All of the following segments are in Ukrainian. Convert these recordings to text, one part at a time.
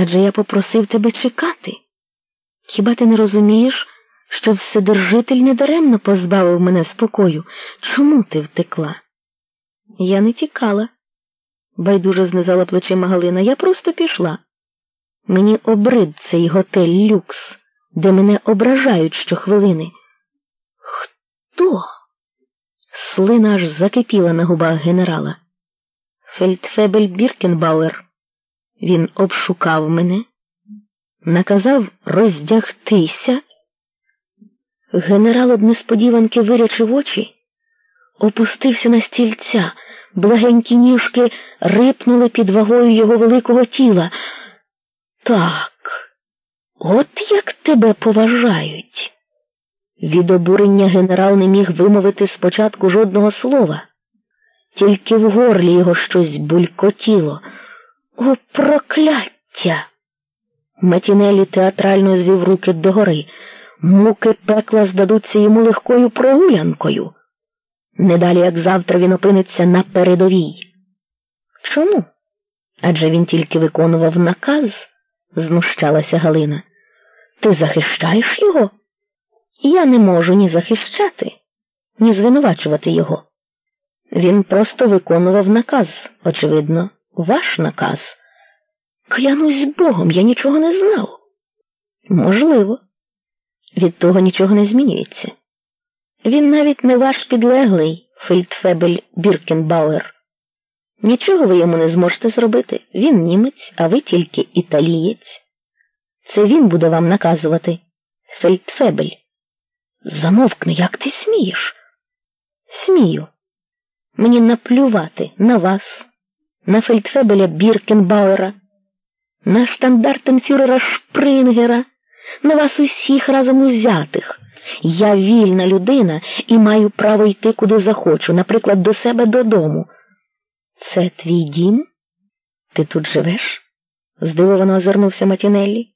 Адже я попросив тебе чекати. Хіба ти не розумієш, що Вседержитель недаремно позбавив мене спокою? Чому ти втекла? Я не тікала, байдуже знизала плечима Галина. Я просто пішла. Мені обрид цей готель люкс, де мене ображають щохвилини. Хто? Слина аж закипіла на губах генерала. Фельдфебель Біркенбауер. Він обшукав мене, наказав роздягтися. Генерал од несподіванки вирячив очі, опустився на стільця, благенькі ніжки рипнули під вагою його великого тіла. Так, от як тебе поважають. Від обурення генерал не міг вимовити спочатку жодного слова, тільки в горлі його щось булькотіло. О, прокляття! Матінелі театрально звів руки догори. Муки пекла здадуться йому легкою прогулянкою. Недалі, як завтра, він опиниться на передовій. Чому? Адже він тільки виконував наказ, знущалася Галина. Ти захищаєш його? Я не можу ні захищати, ні звинувачувати його. Він просто виконував наказ, очевидно, ваш наказ. Клянусь Богом, я нічого не знав. Можливо, від того нічого не змінюється. Він навіть не ваш підлеглий, фельдфебель Біркенбауер. Нічого ви йому не зможете зробити. Він німець, а ви тільки італієць. Це він буде вам наказувати, фельдфебель. Замовкни, як ти смієш? Смію. Мені наплювати на вас, на фельдфебеля Біркенбауера, на штандартенфюрера Шпрингера, на вас усіх разом узятих. Я вільна людина і маю право йти куди захочу, наприклад, до себе додому. Це твій дім? Ти тут живеш? здивовано озирнувся Матінеллі.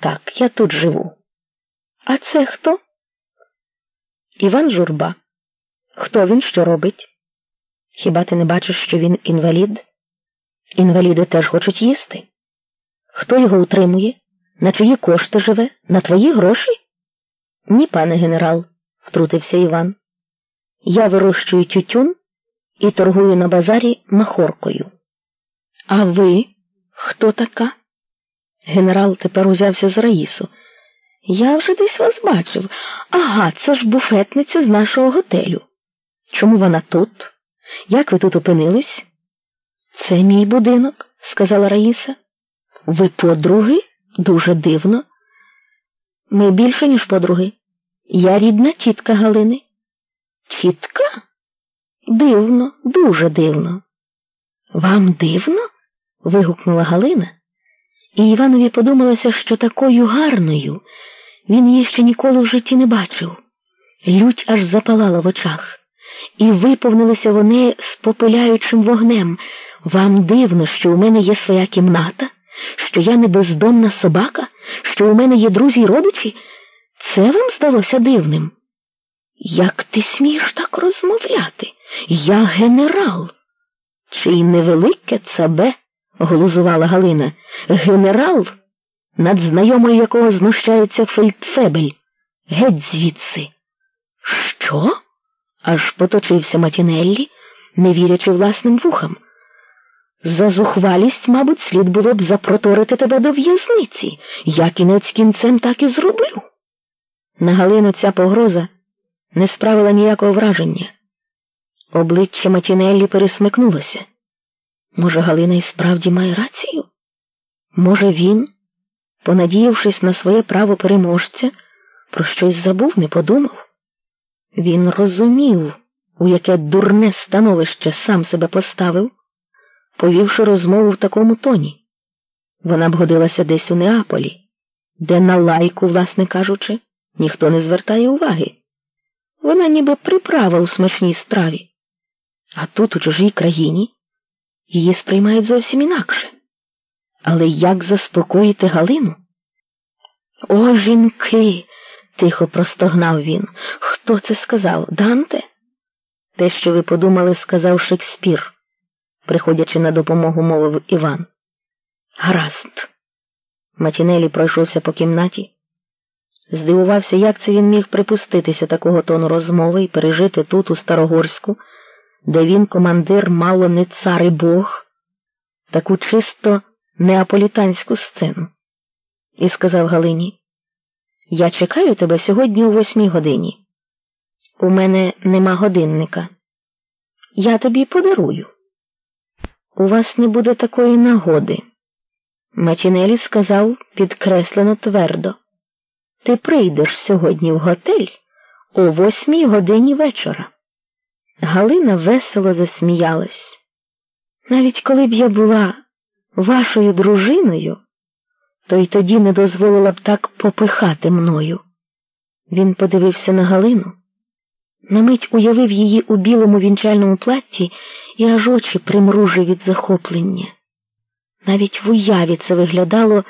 Так, я тут живу. А це хто? Іван Журба. Хто він що робить? Хіба ти не бачиш, що він інвалід? Інваліди теж хочуть їсти. Хто його утримує? На чиї кошти живе? На твої гроші? Ні, пане генерал, втрутився Іван. Я вирощую тютюн і торгую на базарі махоркою. А ви хто така? Генерал тепер узявся з Раїсу. Я вже десь вас бачив. Ага, це ж буфетниця з нашого готелю. Чому вона тут? Як ви тут опинились? Це мій будинок, сказала Раїса. Ви подруги? Дуже дивно. Ми більше, ніж подруги. Я рідна тітка Галини. Тітка? Дивно, дуже дивно. Вам дивно? вигукнула Галина, і Іванові подумалося, що такою гарною він її ще ніколи в житті не бачив. Лють аж запалала в очах, і виповнилися вони спопиляючим вогнем. Вам дивно, що у мене є своя кімната, що я не бездомна собака, що у мене є друзі й родичі? Це вам здалося дивним? Як ти смієш так розмовляти? Я генерал. Чи й невелике цабе? глузувала Галина. Генерал, над знайомою якого знущається фельдфебель. Геть звідси. Що? Аж поточився Матінеллі, не вірячи власним вухам. За зухвалість, мабуть, слід було б запроторити тебе до в'язниці. Я кінець кінцем так і зроблю. На Галину ця погроза не справила ніякого враження. Обличчя Матінеллі пересмикнулося. Може, Галина і справді має рацію? Може, він, понадіявшись на своє право переможця, про щось забув, не подумав? Він розумів, у яке дурне становище сам себе поставив, повівши розмову в такому тоні. Вона б годилася десь у Неаполі, де на лайку, власне кажучи, ніхто не звертає уваги. Вона ніби приправа у смачній страві, а тут, у чужій країні, її сприймають зовсім інакше. Але як заспокоїти Галину? О, жінки! Тихо простогнав він. Хто це сказав? Данте? Те, що ви подумали, сказав Шекспір, приходячи на допомогу, мовив Іван. Гаразд, Матінелі пройшовся по кімнаті. Здивувався, як це він міг припуститися такого тону розмови і пережити тут, у Старогорську, де він, командир, мало не цар і Бог, таку чисто неаполітанську сцену. І сказав Галині, я чекаю тебе сьогодні о восьмій годині. У мене нема годинника. Я тобі подарую. У вас не буде такої нагоди. Мачінелі сказав підкреслено твердо. Ти прийдеш сьогодні в готель о восьмій годині вечора. Галина весело засміялась. Навіть коли б я була вашою дружиною, то й тоді не дозволила б так попихати мною. Він подивився на Галину, на мить уявив її у білому вінчальному платці і аж очі примружив від захоплення. Навіть в уяві це виглядало